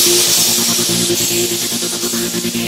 Thank you.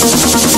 Gracias.